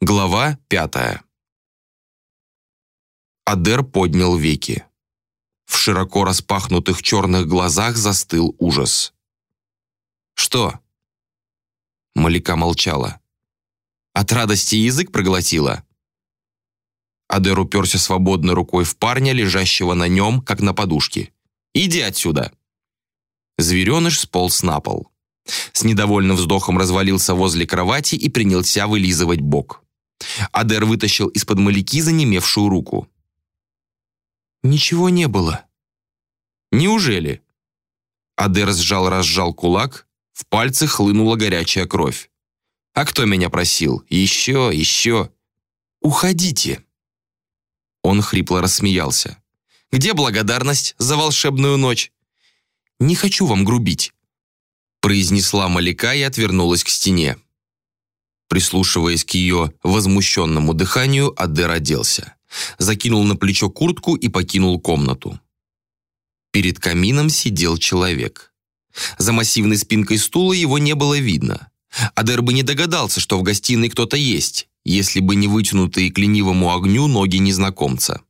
Глава пятая. Адер поднял веки. В широко распахнутых черных глазах застыл ужас. «Что?» Малика молчала. «От радости язык проглотила?» Адер уперся свободной рукой в парня, лежащего на нем, как на подушке. «Иди отсюда!» Звереныш сполз на пол. С недовольным вздохом развалился возле кровати и принялся вылизывать бок. Адер вытащил из-под маляки занемевшую руку. «Ничего не было». «Неужели?» Адер сжал-разжал кулак, в пальцы хлынула горячая кровь. «А кто меня просил? Еще, еще!» «Уходите!» Он хрипло рассмеялся. «Где благодарность за волшебную ночь?» «Не хочу вам грубить», произнесла Малика и отвернулась к стене. Прислушиваясь к ее возмущенному дыханию, Адер оделся. Закинул на плечо куртку и покинул комнату. Перед камином сидел человек. За массивной спинкой стула его не было видно. Адер бы не догадался, что в гостиной кто-то есть, если бы не вытянутые к ленивому огню ноги незнакомца.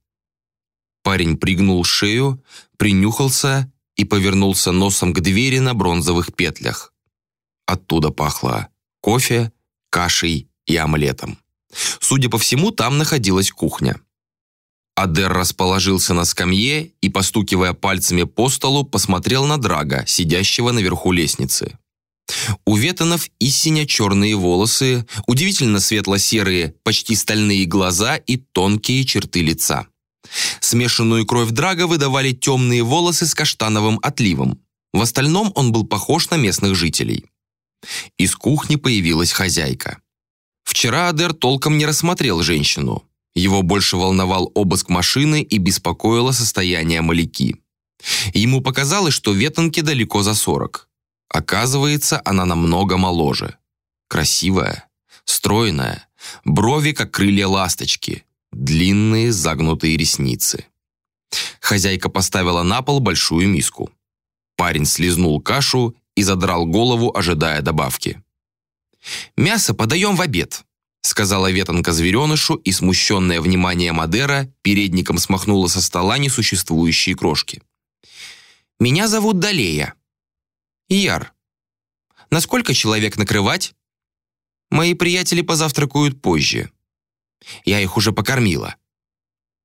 Парень пригнул шею, принюхался и повернулся носом к двери на бронзовых петлях. Оттуда пахло кофе, кашей и омлетом. Судя по всему, там находилась кухня. Адер расположился на скамье и, постукивая пальцами по столу, посмотрел на Драга, сидящего наверху лестницы. У Ветонов истиня черные волосы, удивительно светло-серые, почти стальные глаза и тонкие черты лица. Смешанную кровь Драга выдавали темные волосы с каштановым отливом. В остальном он был похож на местных жителей. Из кухни появилась хозяйка. Вчера Адер толком не рассмотрел женщину. Его больше волновал обыск машины и беспокоило состояние Маляки. Ему показалось, что ветонке далеко за 40. Оказывается, она намного моложе. Красивая, стройная, брови как крылья ласточки, длинные загнутые ресницы. Хозяйка поставила на пол большую миску. Парень слезнул кашу и задрал голову, ожидая добавки. «Мясо подаем в обед», сказала ветонка зверенышу, и, смущенная вниманием Мадера, передником смахнула со стола несуществующие крошки. «Меня зовут Далея». «Яр. На сколько человек накрывать?» «Мои приятели позавтракают позже. Я их уже покормила».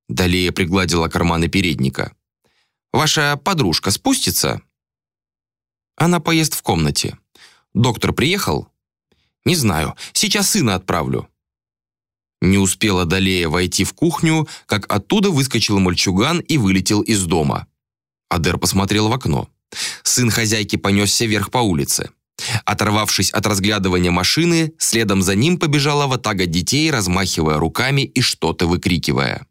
Далея пригладила карманы передника. «Ваша подружка спустится?» Она поест в комнате. Доктор приехал? Не знаю. Сейчас сына отправлю. Не успела Далея войти в кухню, как оттуда выскочил мальчуган и вылетел из дома. Адер посмотрел в окно. Сын хозяйки понесся вверх по улице. Оторвавшись от разглядывания машины, следом за ним побежала ватага детей, размахивая руками и что-то выкрикивая.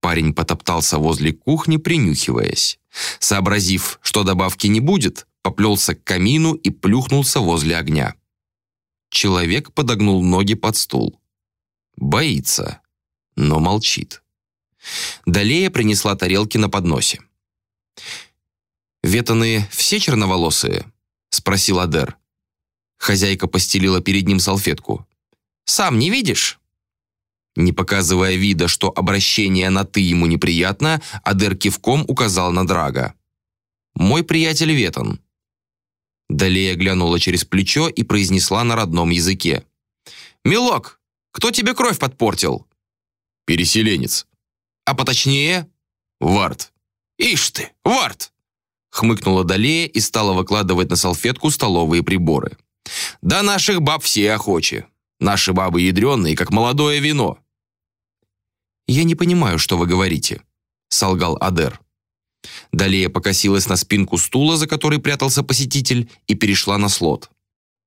Парень потоптался возле кухни, принюхиваясь. Сообразив, что добавки не будет, поплелся к камину и плюхнулся возле огня. Человек подогнул ноги под стул. Боится, но молчит. Далея принесла тарелки на подносе. «Ветаны все черноволосые?» — спросил Адер. Хозяйка постелила перед ним салфетку. «Сам не видишь?» Не показывая вида, что обращение на «ты» ему неприятно, Адер кивком указал на Драга. «Мой приятель Ветон». Далее глянула через плечо и произнесла на родном языке. «Милок, кто тебе кровь подпортил?» «Переселенец». «А поточнее?» «Вард». «Ишь ты, Вард!» Хмыкнула Далея и стала выкладывать на салфетку столовые приборы. «Да наших баб все охочи. Наши бабы ядреные, как молодое вино». «Я не понимаю, что вы говорите», — солгал Адер. Далее покосилась на спинку стула, за которой прятался посетитель, и перешла на слот.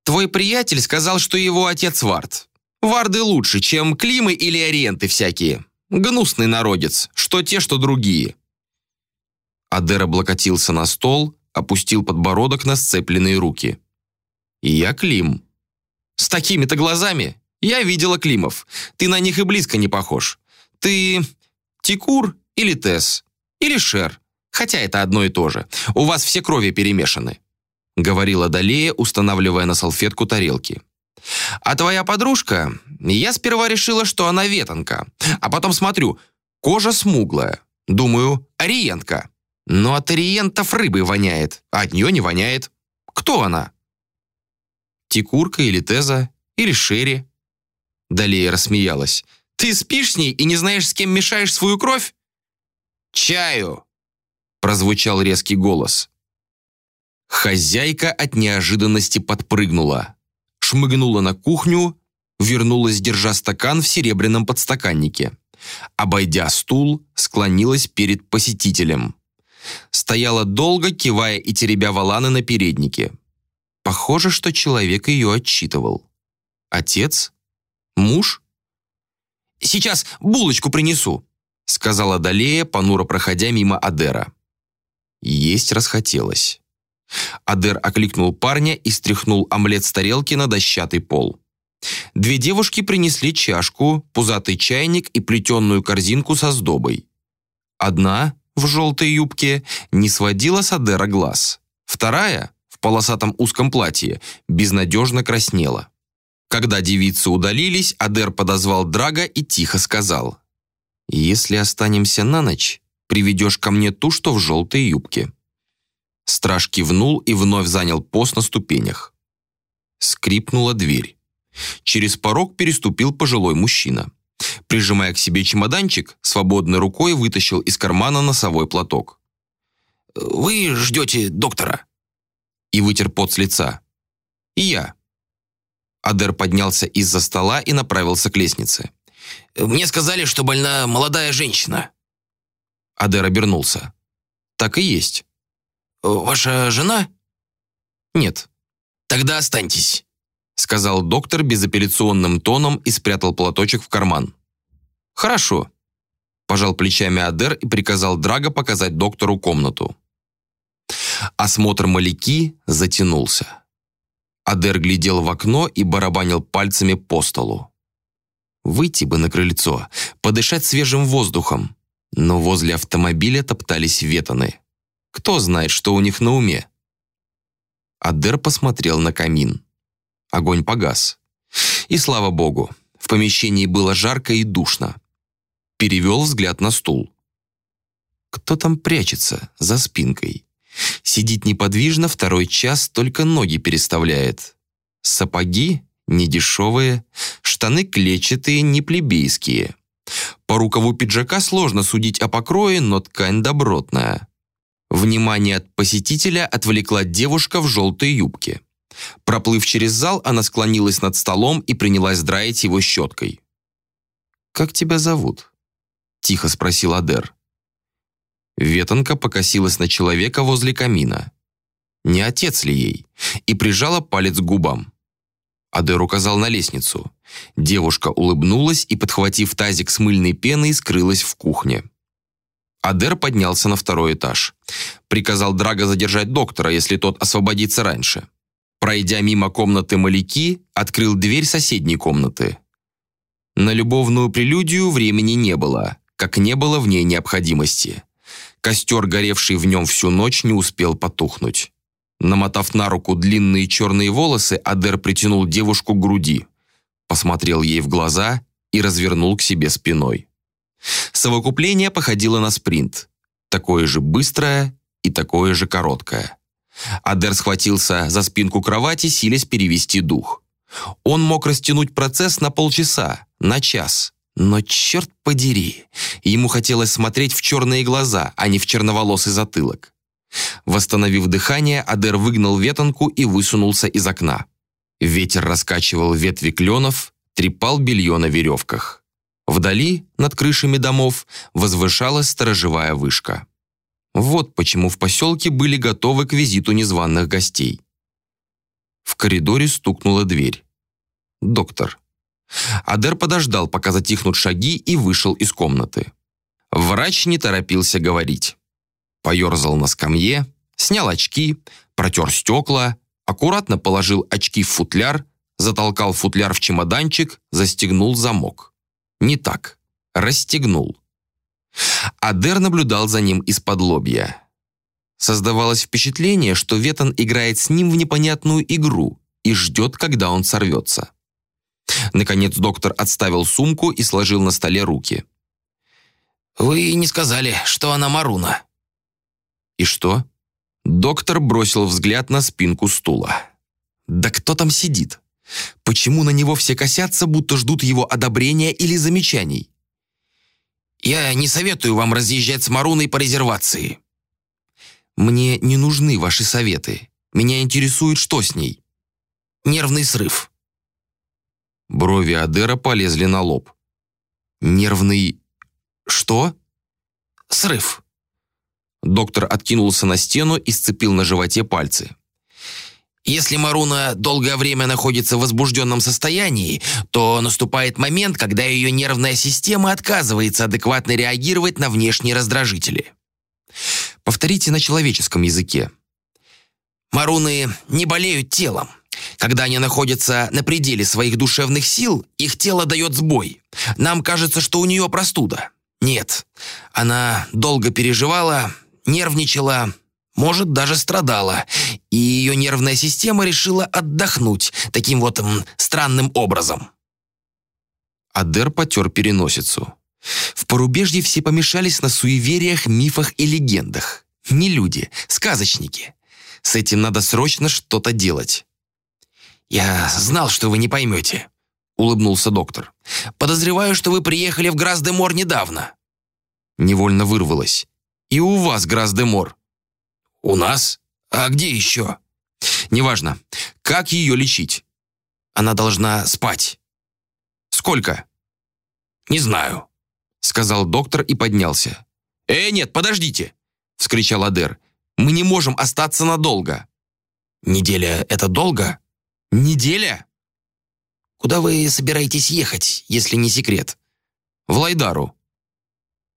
«Твой приятель сказал, что его отец Вард. Варды лучше, чем Климы или Ориенты всякие. Гнусный народец, что те, что другие». Адер облокотился на стол, опустил подбородок на сцепленные руки. «Я Клим», с такими-то глазами я видела Климов. Ты на них и близко не похож. Ты Тикур или Тес, или Шер. Хотя это одно и то же. У вас все крови перемешаны», — говорила Далея, устанавливая на салфетку тарелки. А твоя подружка, я сперва решила, что она ветанка, а потом смотрю, кожа смуглая. Думаю, ориентка. Но от ориентов рыбы воняет, а от нее не воняет. Кто она? Тикурка или Теза, или Шерри? Далее рассмеялась. Ты спишь с ней и не знаешь, с кем мешаешь свою кровь? Чаю! Прозвучал резкий голос. Хозяйка от неожиданности подпрыгнула, шмыгнула на кухню, вернулась, держа стакан в серебряном подстаканнике. Обойдя стул, склонилась перед посетителем. Стояла долго, кивая и теребя валаны на переднике. Похоже, что человек ее отчитывал. Отец? Муж? «Сейчас булочку принесу», — сказала Далея, понуро проходя мимо Адера. Есть расхотелось. Адер окликнул парня и стряхнул омлет с тарелки на дощатый пол. Две девушки принесли чашку, пузатый чайник и плетеную корзинку со сдобой. Одна, в желтой юбке, не сводила с Адера глаз. Вторая, в полосатом узком платье, безнадежно краснела. Когда девицы удалились, Адер подозвал Драга и тихо сказал. «Если останемся на ночь, приведешь ко мне ту, что в желтой юбке». Страж кивнул и вновь занял пост на ступенях. Скрипнула дверь. Через порог переступил пожилой мужчина. Прижимая к себе чемоданчик, свободной рукой вытащил из кармана носовой платок. «Вы ждете доктора?» И вытер пот с лица. «И я». Адер поднялся из-за стола и направился к лестнице. «Мне сказали, что больна молодая женщина». Адер обернулся. «Так и есть». «Ваша жена?» «Нет». «Тогда останьтесь» сказал доктор безапелляционным тоном и спрятал платочек в карман. «Хорошо», – пожал плечами Адер и приказал Драго показать доктору комнату. Осмотр маляки затянулся. Адер глядел в окно и барабанил пальцами по столу. Выйти бы на крыльцо, подышать свежим воздухом, но возле автомобиля топтались ветаны. Кто знает, что у них на уме? Адер посмотрел на камин. Огонь погас. И слава богу, в помещении было жарко и душно. Перевел взгляд на стул. Кто там прячется за спинкой? Сидит неподвижно второй час, только ноги переставляет. Сапоги недешевые, штаны клетчатые, не плебейские. По рукаву пиджака сложно судить о покрое, но ткань добротная. Внимание от посетителя отвлекла девушка в желтой юбке. Проплыв через зал, она склонилась над столом и принялась драить его щеткой. «Как тебя зовут?» – тихо спросил Адер. Ветонка покосилась на человека возле камина. Не отец ли ей? И прижала палец к губам. Адер указал на лестницу. Девушка улыбнулась и, подхватив тазик с мыльной пеной, скрылась в кухне. Адер поднялся на второй этаж. Приказал Драго задержать доктора, если тот освободится раньше. Пройдя мимо комнаты Маляки, открыл дверь соседней комнаты. На любовную прелюдию времени не было, как не было в ней необходимости. Костер, горевший в нем всю ночь, не успел потухнуть. Намотав на руку длинные черные волосы, Адер притянул девушку к груди, посмотрел ей в глаза и развернул к себе спиной. Совокупление походило на спринт, такое же быстрое и такое же короткое. Адер схватился за спинку кровати, силясь перевести дух. Он мог растянуть процесс на полчаса, на час. Но черт подери, ему хотелось смотреть в черные глаза, а не в черноволосый затылок. Восстановив дыхание, Адер выгнал ветонку и высунулся из окна. Ветер раскачивал ветви кленов, трепал белье на веревках. Вдали, над крышами домов, возвышалась сторожевая вышка. Вот почему в поселке были готовы к визиту незваных гостей. В коридоре стукнула дверь. Доктор. Адер подождал, пока затихнут шаги, и вышел из комнаты. Врач не торопился говорить. Поерзал на скамье, снял очки, протер стекла, аккуратно положил очки в футляр, затолкал футляр в чемоданчик, застегнул замок. Не так. Расстегнул. Адер наблюдал за ним из-под лобья. Создавалось впечатление, что Ветон играет с ним в непонятную игру и ждет, когда он сорвется. Наконец доктор отставил сумку и сложил на столе руки. «Вы не сказали, что она Маруна». «И что?» Доктор бросил взгляд на спинку стула. «Да кто там сидит? Почему на него все косятся, будто ждут его одобрения или замечаний?» «Я не советую вам разъезжать с Маруной по резервации». «Мне не нужны ваши советы. Меня интересует, что с ней». «Нервный срыв». Брови Адера полезли на лоб. «Нервный... что?» «Срыв». Доктор откинулся на стену и сцепил на животе пальцы. Если Маруна долгое время находится в возбужденном состоянии, то наступает момент, когда ее нервная система отказывается адекватно реагировать на внешние раздражители. Повторите на человеческом языке. Маруны не болеют телом. Когда они находятся на пределе своих душевных сил, их тело дает сбой. Нам кажется, что у нее простуда. Нет, она долго переживала, нервничала, может, даже страдала, и ее нервная система решила отдохнуть таким вот м, странным образом. Адер потер переносицу. В порубежье все помешались на суевериях, мифах и легендах. Не люди, сказочники. С этим надо срочно что-то делать. «Я знал, что вы не поймете», — улыбнулся доктор. «Подозреваю, что вы приехали в Грас-де-Мор недавно». Невольно вырвалось. «И у вас Грас-де-Мор». «У нас? А где еще?» «Неважно. Как ее лечить?» «Она должна спать». «Сколько?» «Не знаю», — сказал доктор и поднялся. «Э, нет, подождите!» — вскричал Адер. «Мы не можем остаться надолго». «Неделя — это долго?» «Неделя?» «Куда вы собираетесь ехать, если не секрет?» «В Лайдару».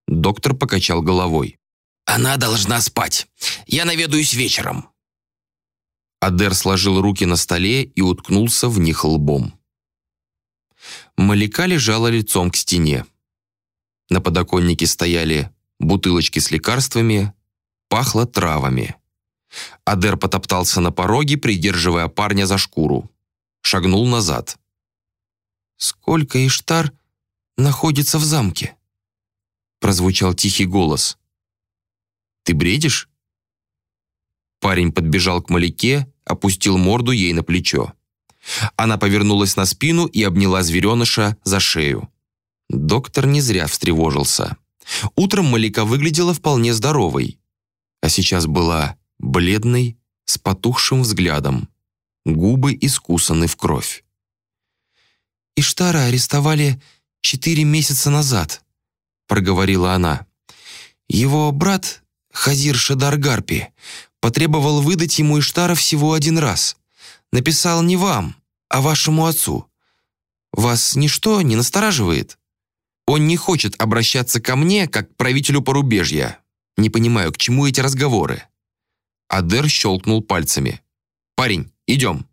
Доктор покачал головой. «Она должна спать. Я наведаюсь вечером». Адер сложил руки на столе и уткнулся в них лбом. Малика лежала лицом к стене. На подоконнике стояли бутылочки с лекарствами, пахло травами. Адер потоптался на пороге, придерживая парня за шкуру. Шагнул назад. «Сколько Иштар находится в замке?» Прозвучал тихий голос. Ты бредишь?» Парень подбежал к Маляке, опустил морду ей на плечо. Она повернулась на спину и обняла звереныша за шею. Доктор не зря встревожился. Утром Малика выглядела вполне здоровой, а сейчас была бледной, с потухшим взглядом, губы искусаны в кровь. «Иштара арестовали четыре месяца назад», — проговорила она. «Его брат Хазир Шадар Гарпи, потребовал выдать ему Иштара всего один раз. Написал не вам, а вашему отцу. Вас ничто не настораживает? Он не хочет обращаться ко мне, как к правителю порубежья. Не понимаю, к чему эти разговоры?» Адер щелкнул пальцами. «Парень, идем».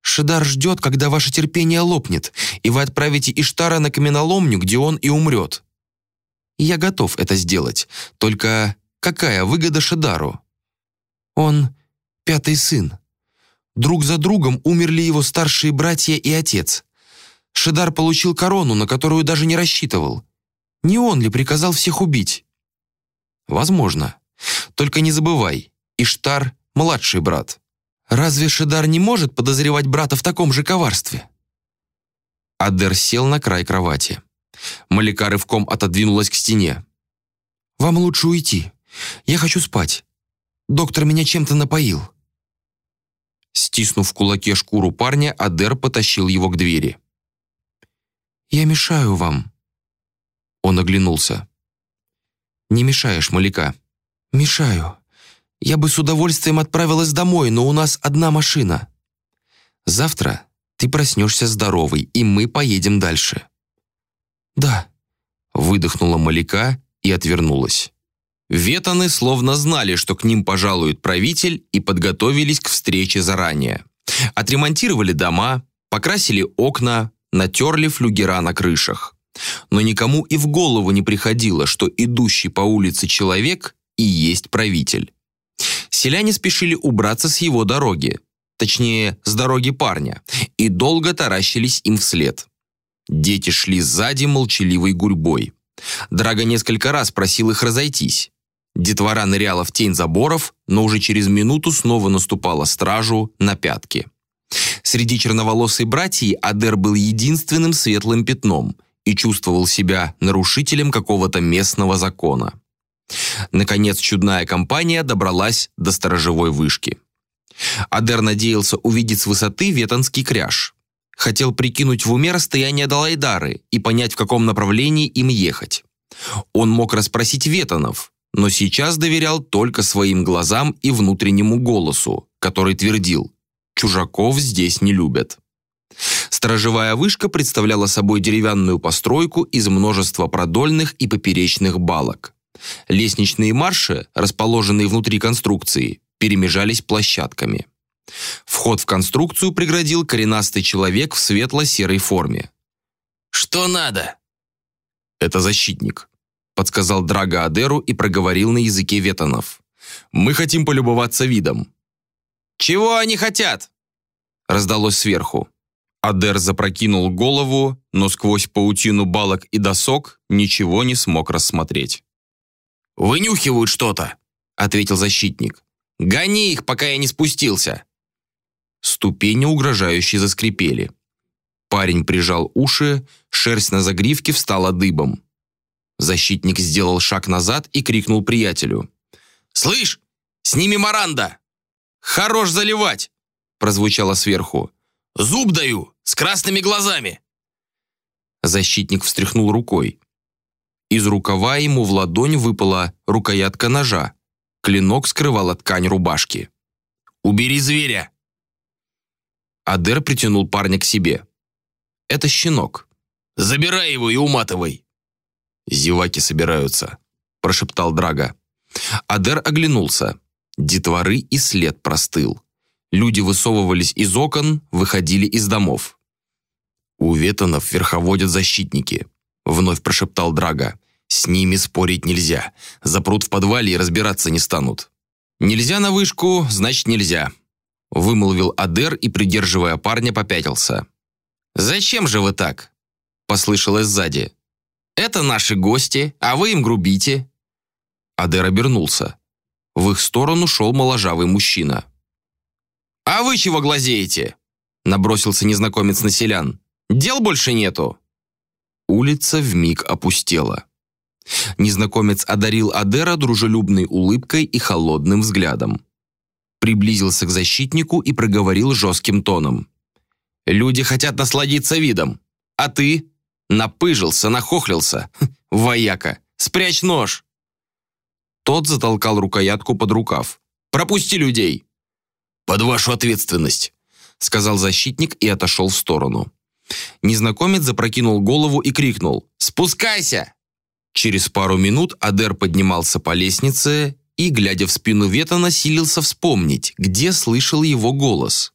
«Шидар ждет, когда ваше терпение лопнет, и вы отправите Иштара на каменоломню, где он и умрет. Я готов это сделать, только Какая выгода Шадару? Он пятый сын. Друг за другом умерли его старшие братья и отец. Шидар получил корону, на которую даже не рассчитывал. Не он ли приказал всех убить? Возможно. Только не забывай, Иштар — младший брат. Разве Шидар не может подозревать брата в таком же коварстве? Адер сел на край кровати. Малика рывком отодвинулась к стене. «Вам лучше уйти. Я хочу спать. Доктор меня чем-то напоил». Стиснув в кулаке шкуру парня, Адер потащил его к двери. «Я мешаю вам». Он оглянулся. «Не мешаешь, Маляка». «Мешаю. Я бы с удовольствием отправилась домой, но у нас одна машина. Завтра ты проснешься здоровый, и мы поедем дальше». «Да», — выдохнула Маляка и отвернулась. Ветаны словно знали, что к ним пожалует правитель, и подготовились к встрече заранее. Отремонтировали дома, покрасили окна, натерли флюгера на крышах. Но никому и в голову не приходило, что идущий по улице человек и есть правитель. Селяне спешили убраться с его дороги. точнее, с дороги парня, и долго таращились им вслед. Дети шли сзади молчаливой гурьбой. Драга несколько раз просил их разойтись. Детвора ныряла в тень заборов, но уже через минуту снова наступала стражу на пятки. Среди черноволосой братьи Адер был единственным светлым пятном и чувствовал себя нарушителем какого-то местного закона. Наконец чудная компания добралась до сторожевой вышки. Адер надеялся увидеть с высоты ветонский кряж. Хотел прикинуть в уме расстояние до Лайдары и понять, в каком направлении им ехать. Он мог расспросить ветонов, но сейчас доверял только своим глазам и внутреннему голосу, который твердил «чужаков здесь не любят». Сторожевая вышка представляла собой деревянную постройку из множества продольных и поперечных балок. Лестничные марши, расположенные внутри конструкции, перемежались площадками. Вход в конструкцию преградил коренастый человек в светло-серой форме. «Что надо?» «Это защитник», — подсказал Драга Адеру и проговорил на языке ветонов. «Мы хотим полюбоваться видом». «Чего они хотят?» — раздалось сверху. Адер запрокинул голову, но сквозь паутину балок и досок ничего не смог рассмотреть. «Вынюхивают что-то», — ответил защитник. «Гони их, пока я не спустился». Ступени угрожающе заскрипели. Парень прижал уши, шерсть на загривке встала дыбом. Защитник сделал шаг назад и крикнул приятелю. «Слышь, сними Маранда!» «Хорош заливать!» прозвучало сверху. «Зуб даю, с красными глазами!» Защитник встряхнул рукой. Из рукава ему в ладонь выпала рукоятка ножа. Клинок скрывала ткань рубашки. «Убери зверя!» Адер притянул парня к себе. «Это щенок». «Забирай его и уматывай!» «Зеваки собираются», – прошептал Драга. Адер оглянулся. Детворы и след простыл. Люди высовывались из окон, выходили из домов. «У ветонов верховодят защитники», – вновь прошептал Драга. «С ними спорить нельзя. Запрут в подвале и разбираться не станут». «Нельзя на вышку, значит нельзя», – вымолвил Адер и, придерживая парня, попятился. «Зачем же вы так?» – послышалось сзади. «Это наши гости, а вы им грубите». Адер обернулся. В их сторону шел моложавый мужчина. «А вы чего глазеете?» Набросился незнакомец на селян. «Дел больше нету». Улица вмиг опустела. Незнакомец одарил Адера дружелюбной улыбкой и холодным взглядом. Приблизился к защитнику и проговорил жестким тоном. «Люди хотят насладиться видом. А ты? Напыжился, нахохлился. Вояка, спрячь нож!» Тот затолкал рукоятку под рукав. «Пропусти людей!» «Под вашу ответственность», — сказал защитник и отошел в сторону. Незнакомец запрокинул голову и крикнул «Спускайся!». Через пару минут Адер поднимался по лестнице и, глядя в спину Ветана, силился вспомнить, где слышал его голос.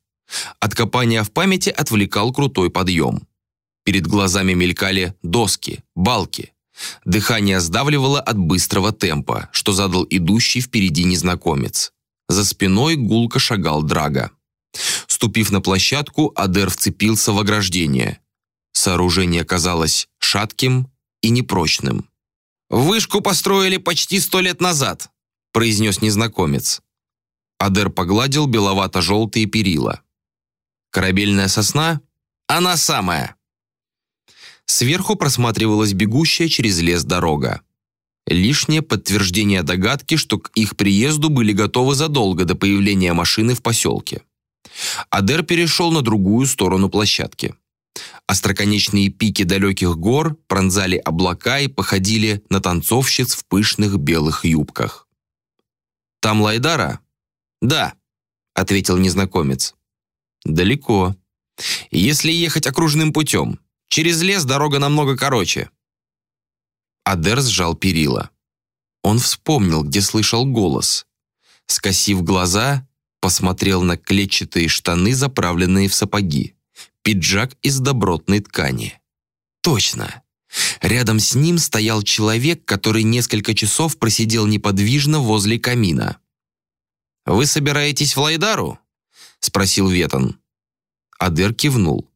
От копания в памяти отвлекал крутой подъем. Перед глазами мелькали доски, балки. Дыхание сдавливало от быстрого темпа, что задал идущий впереди незнакомец. За спиной гулко шагал Драга. Ступив на площадку, Адер вцепился в ограждение. Сооружение казалось шатким и непрочным. «Вышку построили почти сто лет назад», – произнес незнакомец. Адер погладил беловато-желтые перила. «Корабельная сосна? Она самая!» Сверху просматривалась бегущая через лес дорога. Лишнее подтверждение догадки, что к их приезду были готовы задолго до появления машины в поселке. Адер перешел на другую сторону площадки. Остроконечные пики далеких гор пронзали облака и походили на танцовщиц в пышных белых юбках. «Там Лайдара?» «Да», — ответил незнакомец. «Далеко. Если ехать окружным путем, через лес дорога намного короче». Адер сжал перила. Он вспомнил, где слышал голос. Скосив глаза, посмотрел на клетчатые штаны, заправленные в сапоги. Пиджак из добротной ткани. Точно. Рядом с ним стоял человек, который несколько часов просидел неподвижно возле камина. «Вы собираетесь в Лайдару?» — спросил Ветон. Адер кивнул.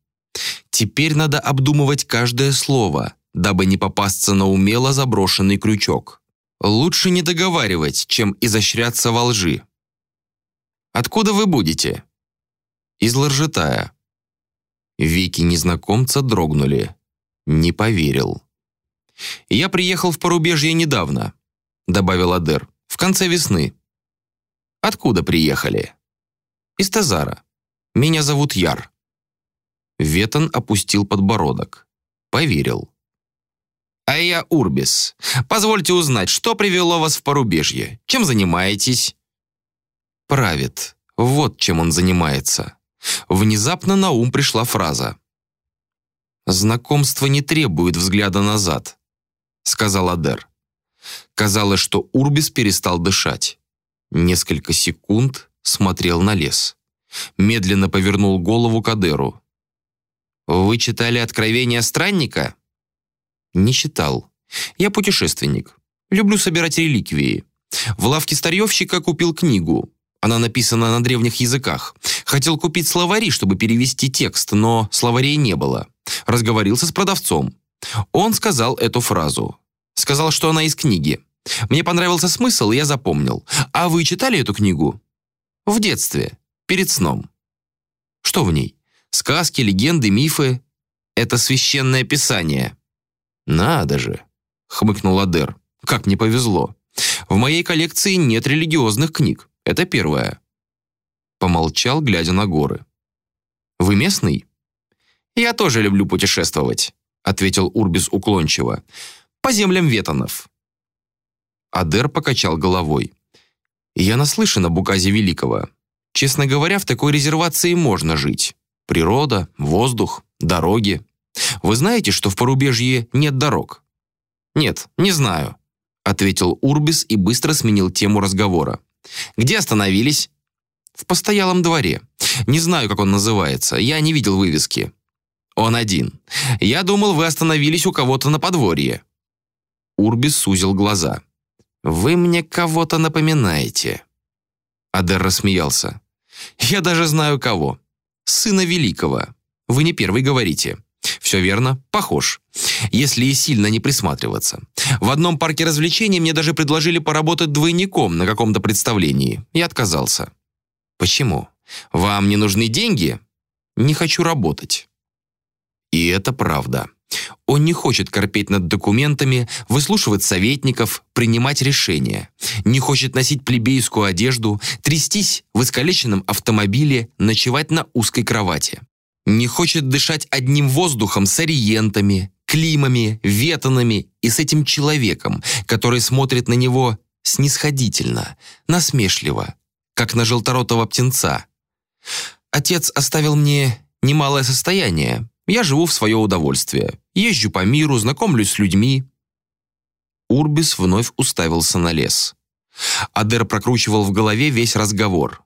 «Теперь надо обдумывать каждое слово, дабы не попасться на умело заброшенный крючок. Лучше не договаривать, чем изощряться во лжи». «Откуда вы будете?» «Из Ларжетая». Веки незнакомца дрогнули. Не поверил. «Я приехал в порубежье недавно», — добавил Адер, — «в конце весны». «Откуда приехали?» «Из Тазара. Меня зовут Яр». Ветон опустил подбородок. Поверил. «А я Урбис. Позвольте узнать, что привело вас в порубежье? Чем занимаетесь?» «Правит. Вот чем он занимается». Внезапно на ум пришла фраза. «Знакомство не требует взгляда назад», — сказал Адер. Казалось, что Урбис перестал дышать. Несколько секунд смотрел на лес. Медленно повернул голову к Адеру. «Вы читали «Откровения странника»?» «Не читал. Я путешественник. Люблю собирать реликвии. В лавке старьевщика купил книгу. Она написана на древних языках. Хотел купить словари, чтобы перевести текст, но словарей не было. Разговорился с продавцом. Он сказал эту фразу. Сказал, что она из книги. Мне понравился смысл, я запомнил. А вы читали эту книгу? В детстве, перед сном. Что в ней? Сказки, легенды, мифы. Это священное писание. Надо же, хмыкнул Адер. Как мне повезло. В моей коллекции нет религиозных книг. Это первое. Помолчал, глядя на горы. Вы местный? Я тоже люблю путешествовать, ответил Урбис уклончиво. По землям ветонов. Адер покачал головой. «Я наслышан об указе Великого. Честно говоря, в такой резервации можно жить. Природа, воздух, дороги. Вы знаете, что в порубежье нет дорог?» «Нет, не знаю», — ответил Урбис и быстро сменил тему разговора. «Где остановились?» «В постоялом дворе. Не знаю, как он называется. Я не видел вывески». «Он один. Я думал, вы остановились у кого-то на подворье». Урбис сузил глаза. «Вы мне кого-то напоминаете». Адер рассмеялся. «Я даже знаю кого. Сына Великого. Вы не первый говорите. Все верно, похож. Если и сильно не присматриваться. В одном парке развлечений мне даже предложили поработать двойником на каком-то представлении. Я отказался. Почему? Вам не нужны деньги? Не хочу работать. И это правда. Он не хочет корпеть над документами, выслушивать советников, принимать решения. Не хочет носить плебейскую одежду, трястись в искалеченном автомобиле, ночевать на узкой кровати. Не хочет дышать одним воздухом с ориентами, климами, ветонами и с этим человеком, который смотрит на него снисходительно, насмешливо, как на желторотого птенца. Отец оставил мне немалое состояние, я живу в свое удовольствие. Езжу по миру, знакомлюсь с людьми». Урбис вновь уставился на лес. Адер прокручивал в голове весь разговор.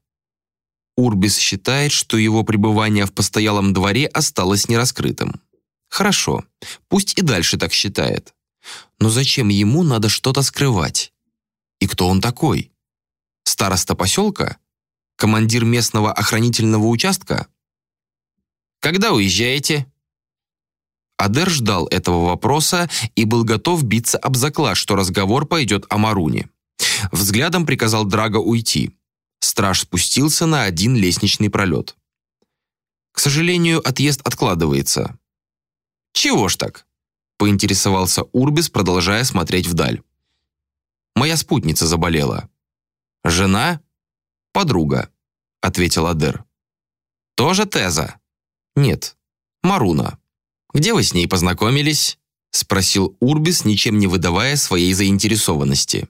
Урбис считает, что его пребывание в постоялом дворе осталось нераскрытым. Хорошо, пусть и дальше так считает. Но зачем ему надо что-то скрывать? И кто он такой? Староста поселка? Командир местного охранительного участка? «Когда уезжаете?» Адер ждал этого вопроса и был готов биться об заклад, что разговор пойдет о Маруне. Взглядом приказал Драго уйти. Страж спустился на один лестничный пролет. К сожалению, отъезд откладывается. «Чего ж так?» – поинтересовался Урбис, продолжая смотреть вдаль. «Моя спутница заболела». «Жена?» «Подруга», – ответил Адер. «Тоже Теза?» «Нет, Маруна». «Где вы с ней познакомились?» — спросил Урбис, ничем не выдавая своей заинтересованности.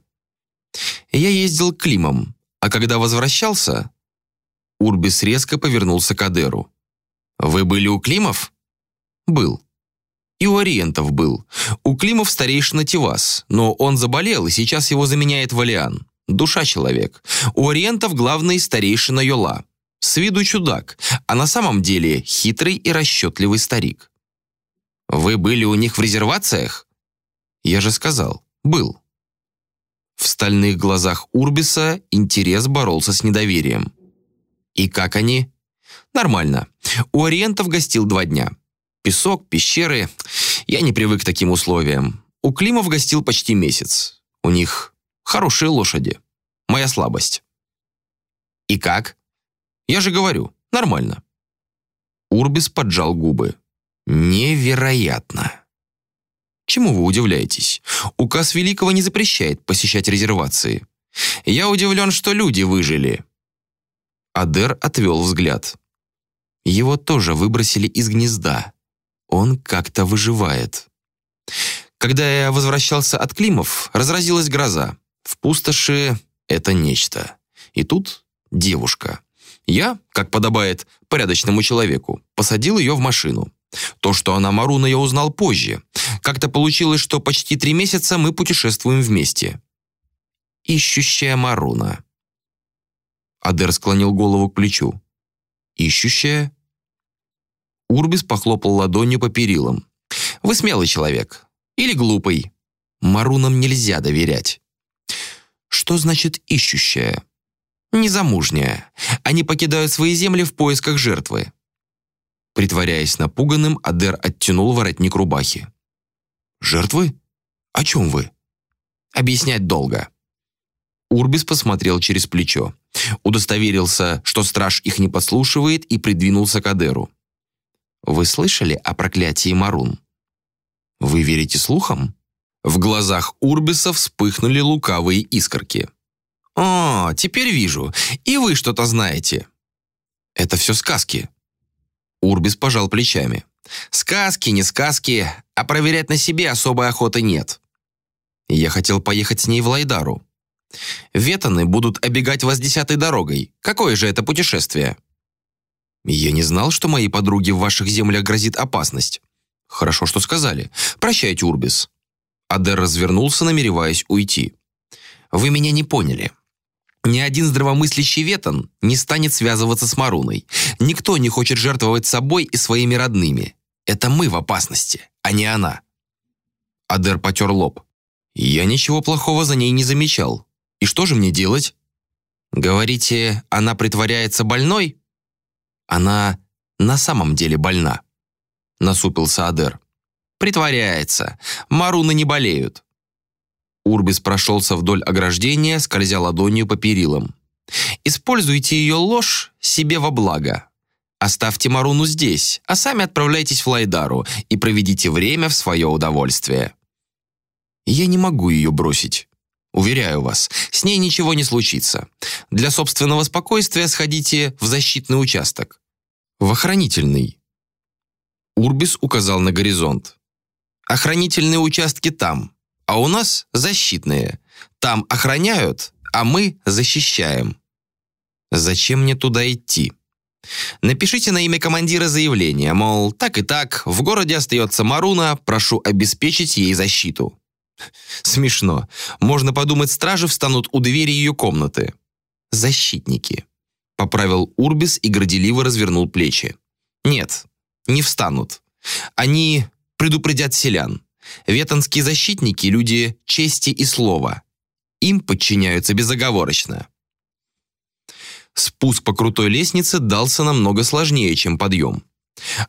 «Я ездил к Климам, а когда возвращался...» Урбис резко повернулся к Адеру. «Вы были у Климов?» «Был. И у Ориентов был. У Климов старейшина Тивас, но он заболел, и сейчас его заменяет Валиан. Душа человек. У Ориентов главный старейшина Йола. С виду чудак, а на самом деле хитрый и расчетливый старик. Вы были у них в резервациях? Я же сказал, был. В стальных глазах Урбиса интерес боролся с недоверием. И как они? Нормально. У ориентов гостил два дня. Песок, пещеры. Я не привык к таким условиям. У Климов гостил почти месяц. У них хорошие лошади. Моя слабость. И как? Я же говорю, нормально. Урбис поджал губы. Невероятно. Чему вы удивляетесь? Указ Великого не запрещает посещать резервации. Я удивлен, что люди выжили. Адер отвел взгляд. Его тоже выбросили из гнезда. Он как-то выживает. Когда я возвращался от Климов, разразилась гроза. В пустоши это нечто. И тут девушка. Я, как подобает порядочному человеку, посадил ее в машину. То, что она Маруна, я узнал позже. Как-то получилось, что почти три месяца мы путешествуем вместе. Ищущая Маруна. Адер склонил голову к плечу. Ищущая? Урбис похлопал ладонью по перилам. Вы смелый человек. Или глупый. Марунам нельзя доверять. Что значит ищущая? Незамужняя. Они покидают свои земли в поисках жертвы. Притворяясь напуганным, Адер оттянул воротник рубахи. «Жертвы? О чем вы?» «Объяснять долго». Урбис посмотрел через плечо. Удостоверился, что страж их не подслушивает, и придвинулся к Адеру. «Вы слышали о проклятии Марун?» «Вы верите слухам?» В глазах Урбиса вспыхнули лукавые искорки. «О, теперь вижу. И вы что-то знаете». «Это все сказки», Урбис пожал плечами. «Сказки, не сказки, а проверять на себе особой охоты нет». Я хотел поехать с ней в Лайдару. Ветаны будут обегать вас десятой дорогой. Какое же это путешествие? Я не знал, что моей подруге в ваших землях грозит опасность. Хорошо, что сказали. Прощайте, Урбис. Адер развернулся, намереваясь уйти. Вы меня не поняли. Ни один здравомыслящий ветон не станет связываться с Маруной. Никто не хочет жертвовать собой и своими родными. Это мы в опасности, а не она. Адер потер лоб. Я ничего плохого за ней не замечал. И что же мне делать? Говорите, она притворяется больной? Она на самом деле больна. Насупился Адер. Притворяется. Маруны не болеют. Урбис прошелся вдоль ограждения, скользя ладонью по перилам. «Используйте ее ложь себе во благо. Оставьте Маруну здесь, а сами отправляйтесь в Лайдару и проведите время в свое удовольствие». «Я не могу ее бросить. Уверяю вас, с ней ничего не случится. Для собственного спокойствия сходите в защитный участок. В охранительный». Урбис указал на горизонт. «Охранительные участки там, а у нас защитные. Там охраняют, а мы защищаем. Зачем мне туда идти? Напишите на имя командира заявление, мол, так и так, в городе остается Маруна, прошу обеспечить ей защиту. Смешно. Можно подумать, стражи встанут у двери ее комнаты. Защитники. Поправил Урбис и горделиво развернул плечи. Нет, не встанут. Они предупредят селян. Ветонские защитники – люди чести и слова. Им подчиняются безоговорочно. Спуск по крутой лестнице дался намного сложнее, чем подъем.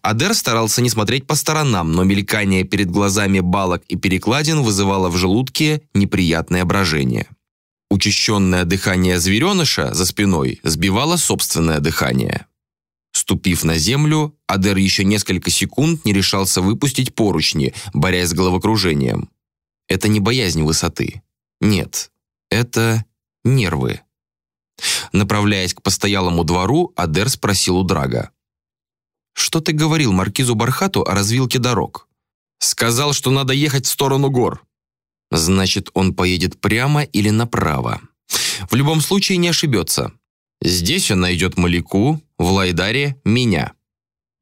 Адер старался не смотреть по сторонам, но мелькание перед глазами балок и перекладин вызывало в желудке неприятное брожение. Учащенное дыхание звереныша за спиной сбивало собственное дыхание. Ступив на землю, Адер еще несколько секунд не решался выпустить поручни, борясь с головокружением. Это не боязнь высоты. Нет, это нервы. Направляясь к постоялому двору, Адер спросил у Драга. «Что ты говорил маркизу Бархату о развилке дорог?» «Сказал, что надо ехать в сторону гор». «Значит, он поедет прямо или направо?» «В любом случае не ошибется. Здесь он найдет Маляку, в Лайдаре – меня.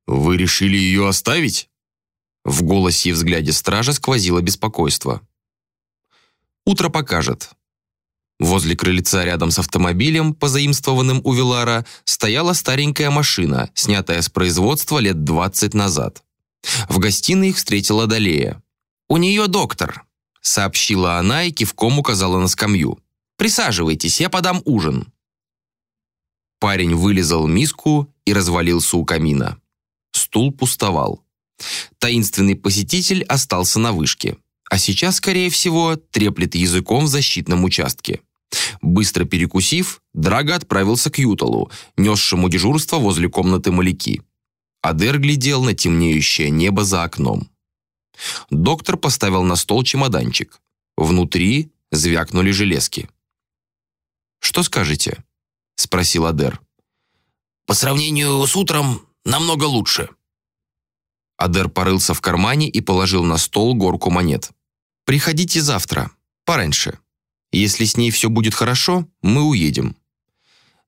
Вы решили ее оставить? В голосе и взгляде стража сквозило беспокойство. Утро покажет. Возле крыльца рядом с автомобилем, позаимствованным у Вилара, стояла старенькая машина, снятая с производства лет 20 назад. В гостиной их встретила Далея. «У нее доктор», — сообщила она и кивком указала на скамью. «Присаживайтесь, я подам ужин». Парень вылезал миску и развалился у камина. Стул пустовал. Таинственный посетитель остался на вышке, а сейчас, скорее всего, треплет языком в защитном участке. Быстро перекусив, Драга отправился к Юталу, несшему дежурство возле комнаты Маляки. Адер глядел на темнеющее небо за окном. Доктор поставил на стол чемоданчик. Внутри звякнули железки. «Что скажете?» — спросил Адер. «По сравнению с утром намного лучше». Адер порылся в кармане и положил на стол горку монет. «Приходите завтра, пораньше. Если с ней все будет хорошо, мы уедем».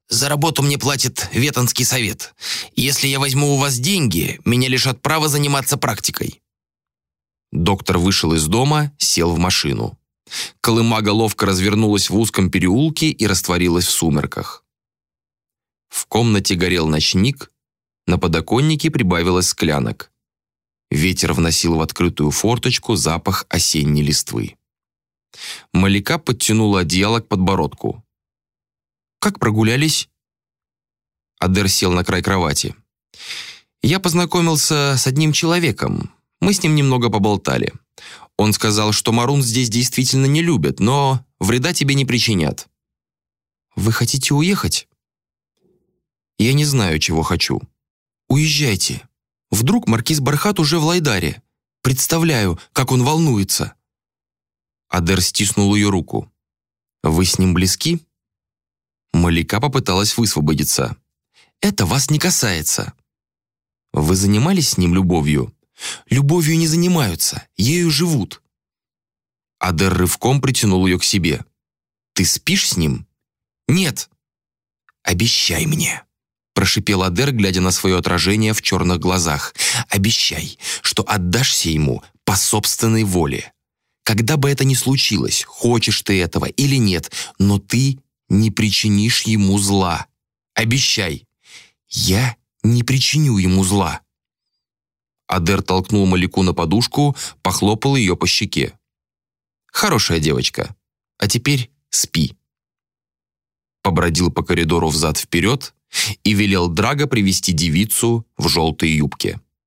«За работу мне платит Ветонский совет. Если я возьму у вас деньги, меня лишат права заниматься практикой». Доктор вышел из дома, сел в машину. Колыма ловко развернулась в узком переулке и растворилась в сумерках. В комнате горел ночник, на подоконнике прибавилось склянок. Ветер вносил в открытую форточку запах осенней листвы. Малика подтянула одеяло к подбородку. «Как прогулялись?» Адер сел на край кровати. «Я познакомился с одним человеком. Мы с ним немного поболтали. Он сказал, что Марун здесь действительно не любят, но вреда тебе не причинят. Вы хотите уехать? Я не знаю, чего хочу. Уезжайте. Вдруг маркиз Бархат уже в Лайдаре. Представляю, как он волнуется. Адер стиснул ее руку. Вы с ним близки? Малика попыталась высвободиться. Это вас не касается. Вы занимались с ним любовью? Любовью не занимаются, ею живут. Адер рывком притянул ее к себе. «Ты спишь с ним?» «Нет». «Обещай мне», — прошипел Адер, глядя на свое отражение в черных глазах. «Обещай, что отдашься ему по собственной воле. Когда бы это ни случилось, хочешь ты этого или нет, но ты не причинишь ему зла. Обещай. Я не причиню ему зла». Адер толкнул Малику на подушку, похлопал ее по щеке. «Хорошая девочка. А теперь спи». Побродил по коридору взад-вперед и велел Драго привести девицу в желтой юбке.